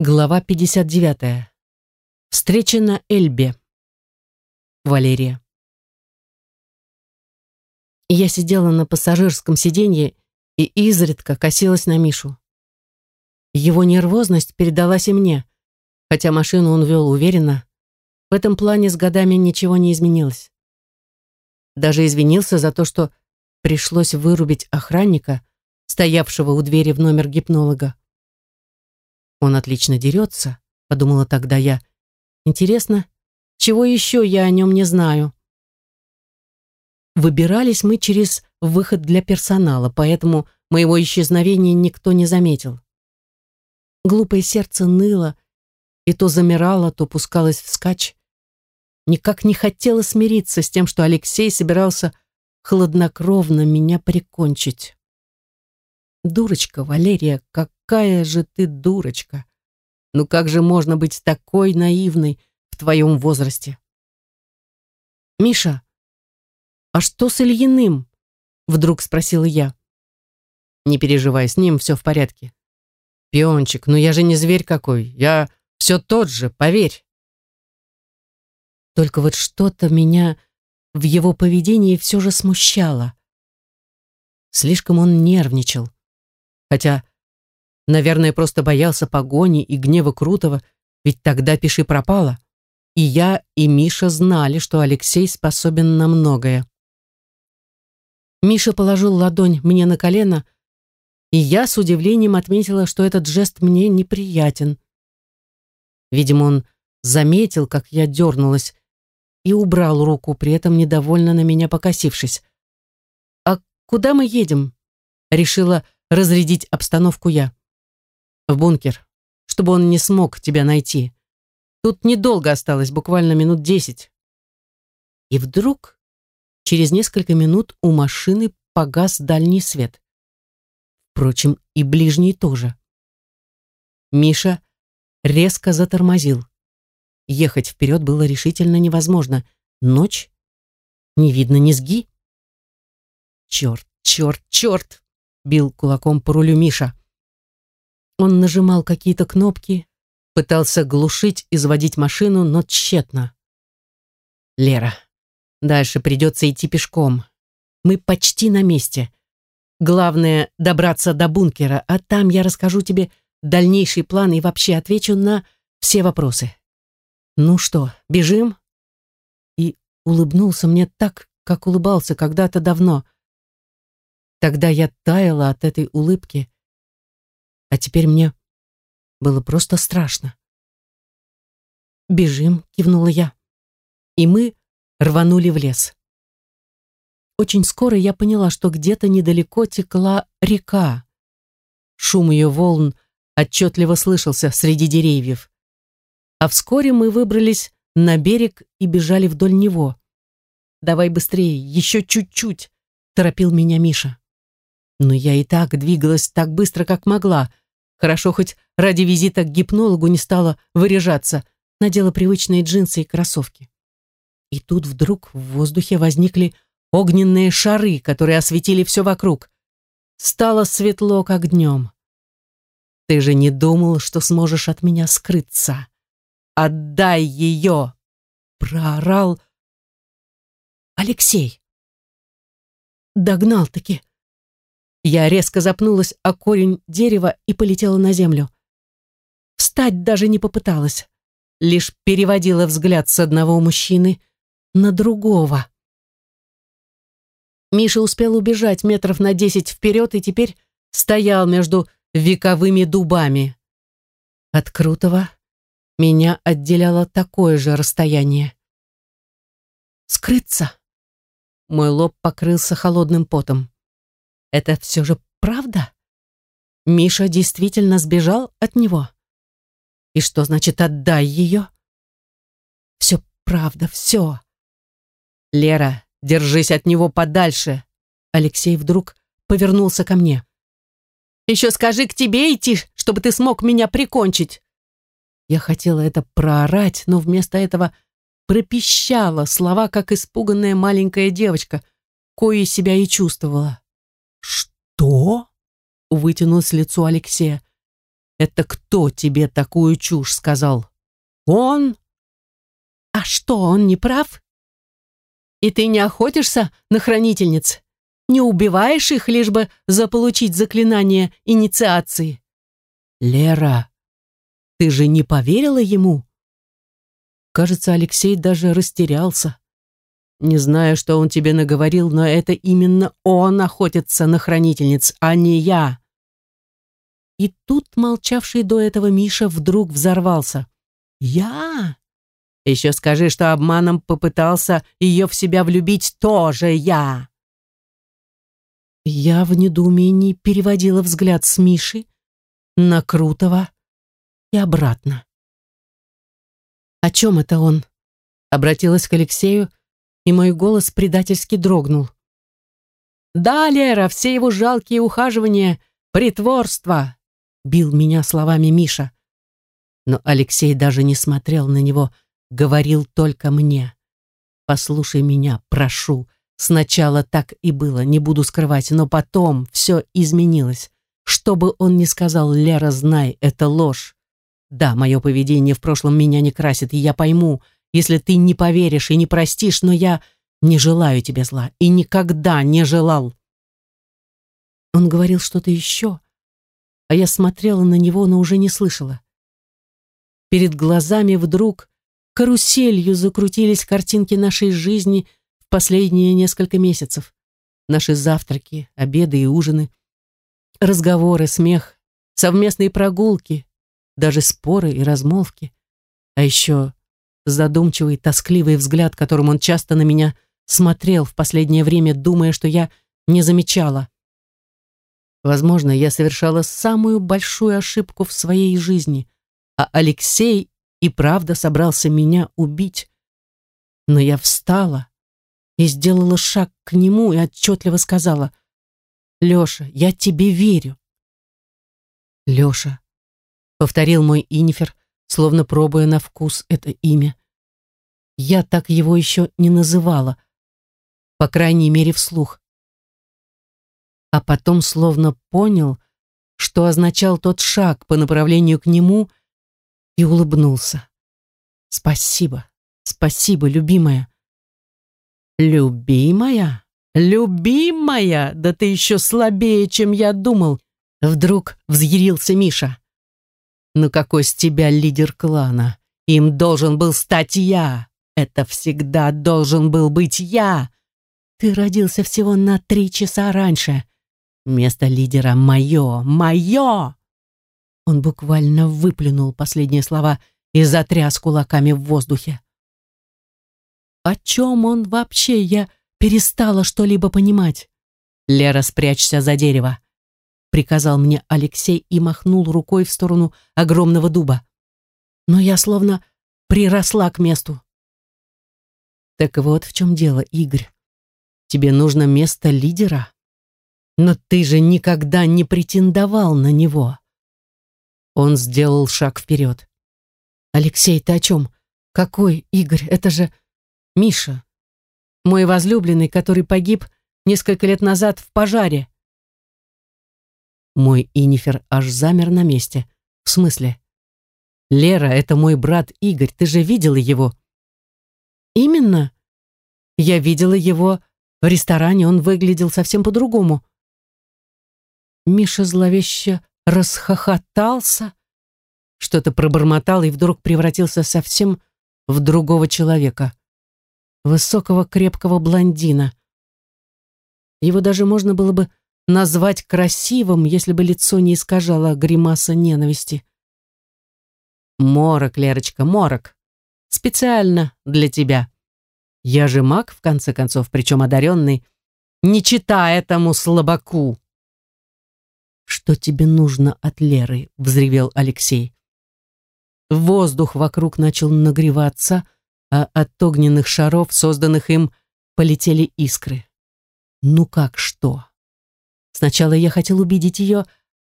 Глава 59. Встреча на Эльбе. Валерия. Я сидела на пассажирском сиденье и изредка косилась на Мишу. Его нервозность передалась и мне, хотя машину он вел уверенно. В этом плане с годами ничего не изменилось. Даже извинился за то, что пришлось вырубить охранника, стоявшего у двери в номер гипнолога. Он отлично дерется, подумала тогда я. Интересно, чего еще я о нем не знаю? Выбирались мы через выход для персонала, поэтому моего исчезновения никто не заметил. Глупое сердце ныло, и то замирало, то пускалось вскачь. Никак не хотела смириться с тем, что Алексей собирался хладнокровно меня прикончить. Дурочка, Валерия, какая же ты дурочка. Ну как же можно быть такой наивной в твоем возрасте? Миша, а что с Ильиным? Вдруг спросила я. Не переживай, с ним все в порядке. Пиончик, ну я же не зверь какой, я все тот же, поверь. Только вот что-то меня в его поведении все же смущало. Слишком он нервничал. Хотя, наверное, просто боялся погони и гнева Крутого, ведь тогда пиши пропало. И я, и Миша знали, что Алексей способен на многое. Миша положил ладонь мне на колено, и я с удивлением отметила, что этот жест мне неприятен. Видимо, он заметил, как я дернулась, и убрал руку, при этом недовольно на меня покосившись. «А куда мы едем?» Решила разрядить обстановку я. В бункер, чтобы он не смог тебя найти. Тут недолго осталось, буквально минут десять. И вдруг, через несколько минут у машины погас дальний свет. Впрочем, и ближний тоже. Миша резко затормозил. Ехать вперед было решительно невозможно. Ночь, не видно низги. Черт, черт, черт! бил кулаком по рулю Миша. Он нажимал какие-то кнопки, пытался глушить и заводить машину, но тщетно. «Лера, дальше придется идти пешком. Мы почти на месте. Главное — добраться до бункера, а там я расскажу тебе дальнейший план и вообще отвечу на все вопросы. Ну что, бежим?» И улыбнулся мне так, как улыбался когда-то давно — Тогда я таяла от этой улыбки, а теперь мне было просто страшно. «Бежим», — кивнула я. И мы рванули в лес. Очень скоро я поняла, что где-то недалеко текла река. Шум ее волн отчетливо слышался среди деревьев. А вскоре мы выбрались на берег и бежали вдоль него. «Давай быстрее, еще чуть-чуть», — торопил меня Миша. Но я и так двигалась так быстро, как могла. Хорошо, хоть ради визита к гипнологу не стала выряжаться, надела привычные джинсы и кроссовки. И тут вдруг в воздухе возникли огненные шары, которые осветили все вокруг. Стало светло, как днем. Ты же не думал, что сможешь от меня скрыться. Отдай ее! Проорал Алексей. Догнал-таки. Я резко запнулась о корень дерева и полетела на землю. Встать даже не попыталась, лишь переводила взгляд с одного мужчины на другого. Миша успел убежать метров на десять вперед и теперь стоял между вековыми дубами. От Крутого меня отделяло такое же расстояние. «Скрыться?» Мой лоб покрылся холодным потом. Это все же правда? Миша действительно сбежал от него? И что значит «отдай ее»? Все правда, все. Лера, держись от него подальше. Алексей вдруг повернулся ко мне. Еще скажи к тебе идти, чтобы ты смог меня прикончить. Я хотела это проорать, но вместо этого пропищала слова, как испуганная маленькая девочка, кое себя и чувствовала. «Что?» — вытянулось лицо Алексея. Это кто тебе такую чушь сказал? Он? А что, он не прав? И ты не охотишься на хранительниц? Не убиваешь их, лишь бы заполучить заклинание инициации? Лера, ты же не поверила ему? Кажется, Алексей даже растерялся. Не знаю, что он тебе наговорил, но это именно он охотится на хранительниц, а не я. И тут молчавший до этого Миша вдруг взорвался. «Я? Еще скажи, что обманом попытался ее в себя влюбить тоже я!» Я в недоумении переводила взгляд с Миши на Крутого и обратно. «О чем это он?» Обратилась к Алексею, и мой голос предательски дрогнул. «Да, Лера, все его жалкие ухаживания — притворство!» бил меня словами Миша. Но Алексей даже не смотрел на него, говорил только мне. «Послушай меня, прошу. Сначала так и было, не буду скрывать, но потом все изменилось. Что бы он ни сказал, Лера, знай, это ложь. Да, мое поведение в прошлом меня не красит, и я пойму, если ты не поверишь и не простишь, но я не желаю тебе зла и никогда не желал». Он говорил что-то еще, а я смотрела на него, но уже не слышала. Перед глазами вдруг каруселью закрутились картинки нашей жизни в последние несколько месяцев. Наши завтраки, обеды и ужины, разговоры, смех, совместные прогулки, даже споры и размолвки. А еще задумчивый, тоскливый взгляд, которым он часто на меня смотрел в последнее время, думая, что я не замечала. Возможно, я совершала самую большую ошибку в своей жизни, а Алексей и правда собрался меня убить. Но я встала и сделала шаг к нему и отчетливо сказала, «Леша, я тебе верю». «Леша», — повторил мой Инифер, словно пробуя на вкус это имя. Я так его еще не называла, по крайней мере вслух а потом словно понял, что означал тот шаг по направлению к нему, и улыбнулся. «Спасибо, спасибо, любимая». «Любимая? Любимая? Да ты еще слабее, чем я думал!» Вдруг взъярился Миша. «Ну какой с тебя лидер клана? Им должен был стать я! Это всегда должен был быть я! Ты родился всего на три часа раньше!» Место лидера мое, мое!» Он буквально выплюнул последние слова и затряс кулаками в воздухе. О чем он вообще? Я перестала что-либо понимать. «Лера, спрячься за дерево», — приказал мне Алексей и махнул рукой в сторону огромного дуба. Но я словно приросла к месту. Так вот в чем дело, Игорь. Тебе нужно место лидера. Но ты же никогда не претендовал на него. Он сделал шаг вперед. Алексей, ты о чем? Какой Игорь? Это же Миша. Мой возлюбленный, который погиб несколько лет назад в пожаре. Мой Инифер аж замер на месте. В смысле? Лера, это мой брат Игорь, ты же видела его? Именно. Я видела его в ресторане, он выглядел совсем по-другому. Миша зловеще расхохотался, что-то пробормотал и вдруг превратился совсем в другого человека. Высокого крепкого блондина. Его даже можно было бы назвать красивым, если бы лицо не искажало гримаса ненависти. «Морок, Лерочка, морок. Специально для тебя. Я же маг, в конце концов, причем одаренный. Не читай этому слабаку!» «Что тебе нужно от Леры?» — взревел Алексей. Воздух вокруг начал нагреваться, а от огненных шаров, созданных им, полетели искры. «Ну как что?» Сначала я хотел убедить ее,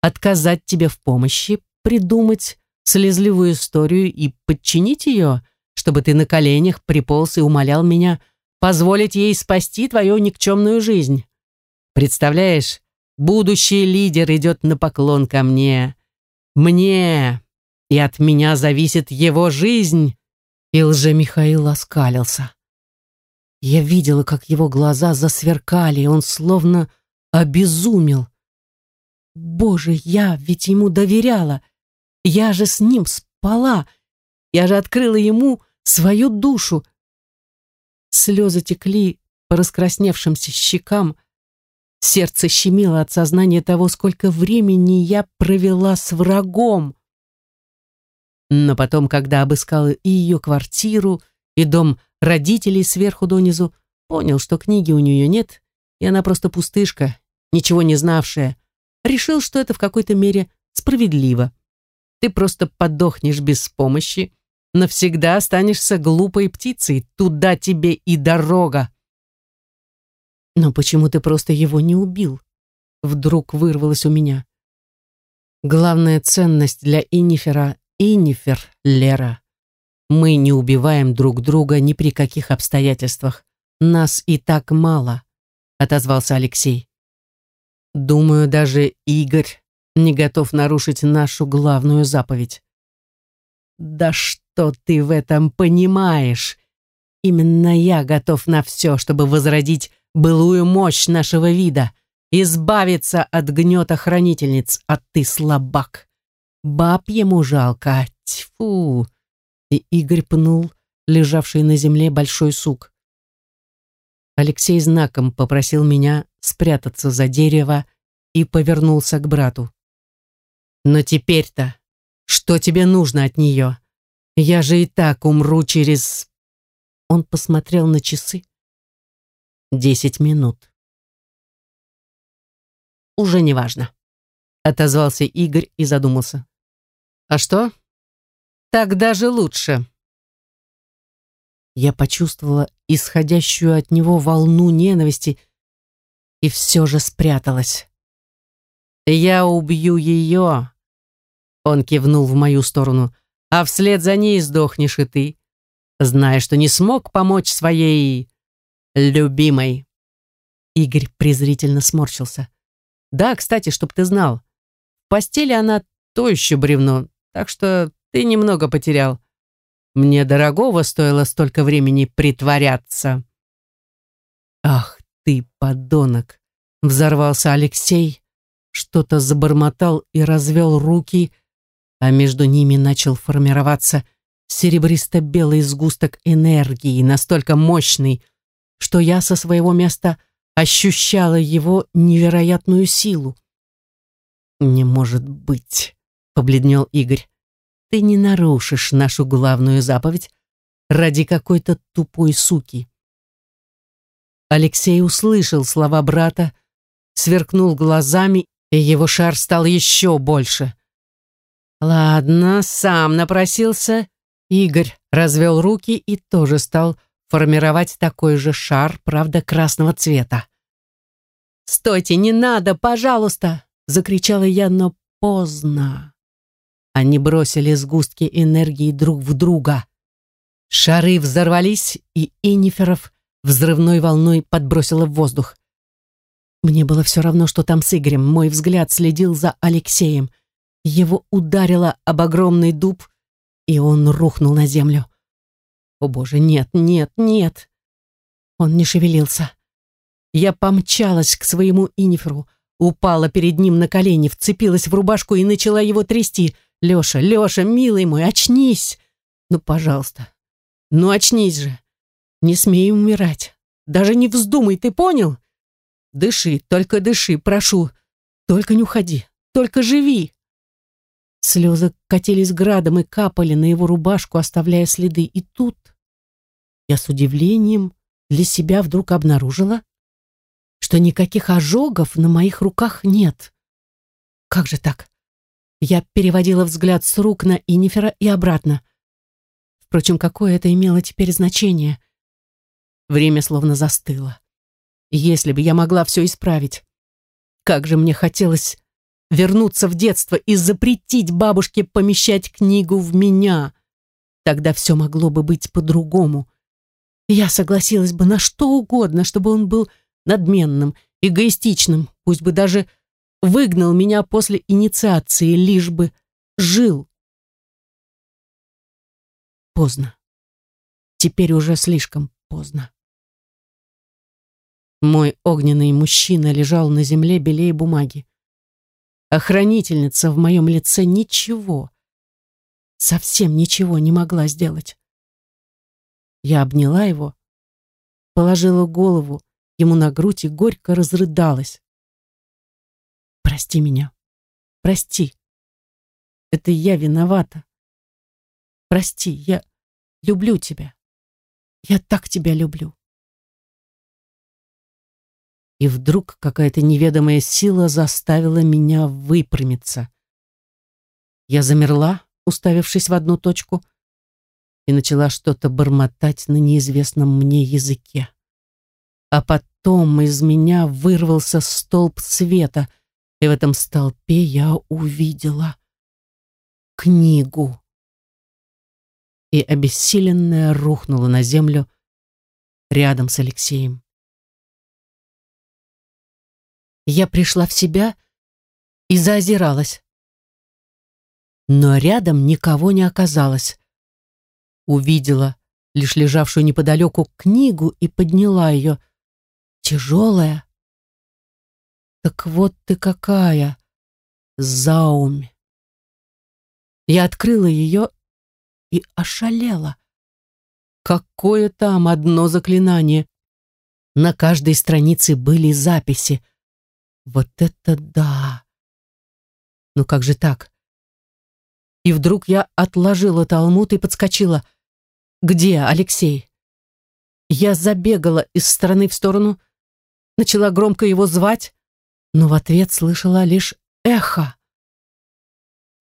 отказать тебе в помощи, придумать слезливую историю и подчинить ее, чтобы ты на коленях приполз и умолял меня позволить ей спасти твою никчемную жизнь. Представляешь, Будущий лидер идет на поклон ко мне. мне, и от меня зависит его жизнь. И лже-Михаил оскалился. Я видела, как его глаза засверкали, и он словно обезумел. Боже, я ведь ему доверяла. Я же с ним спала. Я же открыла ему свою душу. Слезы текли по раскрасневшимся щекам. Сердце щемило от сознания того, сколько времени я провела с врагом. Но потом, когда обыскал и ее квартиру, и дом родителей сверху донизу, понял, что книги у нее нет, и она просто пустышка, ничего не знавшая, решил, что это в какой-то мере справедливо. Ты просто подохнешь без помощи, навсегда останешься глупой птицей, туда тебе и дорога. Но почему ты просто его не убил? Вдруг вырвалось у меня. Главная ценность для Инифера Инифер, Лера. Мы не убиваем друг друга ни при каких обстоятельствах. Нас и так мало, отозвался Алексей. Думаю, даже Игорь не готов нарушить нашу главную заповедь. Да что ты в этом понимаешь? Именно я готов на все, чтобы возродить былую мощь нашего вида, избавиться от гнета хранительниц, а ты слабак. Баб ему жалко, тьфу!» И Игорь пнул лежавший на земле большой сук. Алексей знаком попросил меня спрятаться за дерево и повернулся к брату. «Но теперь-то, что тебе нужно от нее? Я же и так умру через...» Он посмотрел на часы. «Десять минут». «Уже не важно», — отозвался Игорь и задумался. А что? Так даже лучше. Я почувствовала исходящую от него волну ненависти и все же спряталась. «Я убью ее!» Он кивнул в мою сторону. «А вслед за ней сдохнешь и ты, зная, что не смог помочь своей любимой». Игорь презрительно сморщился. «Да, кстати, чтоб ты знал, в постели она то еще бревно, так что ты немного потерял. Мне дорогого стоило столько времени притворяться. Ах ты, подонок! Взорвался Алексей, что-то забормотал и развел руки, а между ними начал формироваться серебристо-белый сгусток энергии, настолько мощный, что я со своего места ощущала его невероятную силу. «Не может быть!» побледнел Игорь. Ты не нарушишь нашу главную заповедь ради какой-то тупой суки. Алексей услышал слова брата, сверкнул глазами, и его шар стал еще больше. Ладно, сам напросился. Игорь развел руки и тоже стал формировать такой же шар, правда, красного цвета. «Стойте, не надо, пожалуйста!» — закричала я, но поздно. Они бросили сгустки энергии друг в друга. Шары взорвались, и Иниферов взрывной волной подбросило в воздух. Мне было все равно, что там с Игорем. Мой взгляд следил за Алексеем. Его ударило об огромный дуб, и он рухнул на землю. О боже, нет, нет, нет. Он не шевелился. Я помчалась к своему Иниферу, упала перед ним на колени, вцепилась в рубашку и начала его трясти — Леша, Леша, милый мой, очнись! Ну, пожалуйста, ну очнись же. Не смей умирать. Даже не вздумай, ты понял? Дыши, только дыши, прошу. Только не уходи, только живи. Слезы катились градом и капали на его рубашку, оставляя следы. И тут я с удивлением для себя вдруг обнаружила, что никаких ожогов на моих руках нет. Как же так? Я переводила взгляд с рук на Инифера и обратно. Впрочем, какое это имело теперь значение? Время словно застыло. Если бы я могла все исправить. Как же мне хотелось вернуться в детство и запретить бабушке помещать книгу в меня. Тогда все могло бы быть по-другому. Я согласилась бы на что угодно, чтобы он был надменным, эгоистичным, пусть бы даже выгнал меня после инициации, лишь бы жил. Поздно. Теперь уже слишком поздно. Мой огненный мужчина лежал на земле белее бумаги. Охранительница в моем лице ничего, совсем ничего не могла сделать. Я обняла его, положила голову ему на грудь и горько разрыдалась. «Прости меня, прости. Это я виновата. Прости, я люблю тебя. Я так тебя люблю». И вдруг какая-то неведомая сила заставила меня выпрямиться. Я замерла, уставившись в одну точку, и начала что-то бормотать на неизвестном мне языке. А потом из меня вырвался столб света, и в этом столпе я увидела книгу. И обессиленная рухнула на землю рядом с Алексеем. Я пришла в себя и заозиралась. Но рядом никого не оказалось. Увидела лишь лежавшую неподалеку книгу и подняла ее. Тяжелая. Так вот ты какая, заумь. Я открыла ее и ошалела. Какое там одно заклинание! На каждой странице были записи. Вот это да! Ну как же так? И вдруг я отложила талмуд и подскочила. «Где Алексей?» Я забегала из стороны в сторону, начала громко его звать, но в ответ слышала лишь эхо.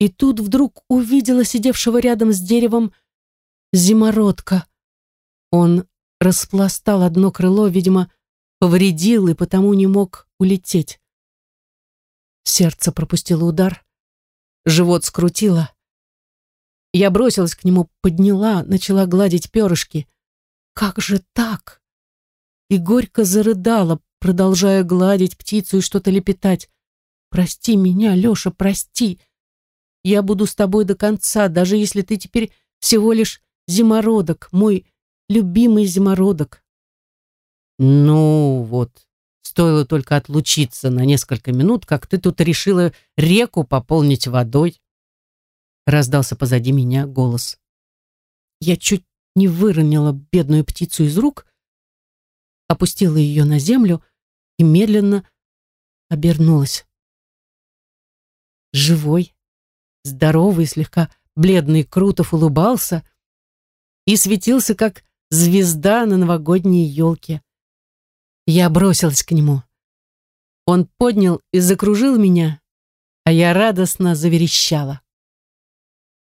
И тут вдруг увидела сидевшего рядом с деревом зимородка. Он распластал одно крыло, видимо, повредил и потому не мог улететь. Сердце пропустило удар, живот скрутило. Я бросилась к нему, подняла, начала гладить перышки. Как же так? И горько зарыдала, продолжая гладить птицу и что-то лепетать. «Прости меня, Леша, прости. Я буду с тобой до конца, даже если ты теперь всего лишь зимородок, мой любимый зимородок». «Ну вот, Стоило только отлучиться на несколько минут, как ты тут решила реку пополнить водой. Раздался позади меня голос. Я чуть не выронила бедную птицу из рук, опустила ее на землю и медленно обернулась. Живой, здоровый, слегка бледный Крутов улыбался и светился, как звезда на новогодней елке. Я бросилась к нему. Он поднял и закружил меня, а я радостно заверещала.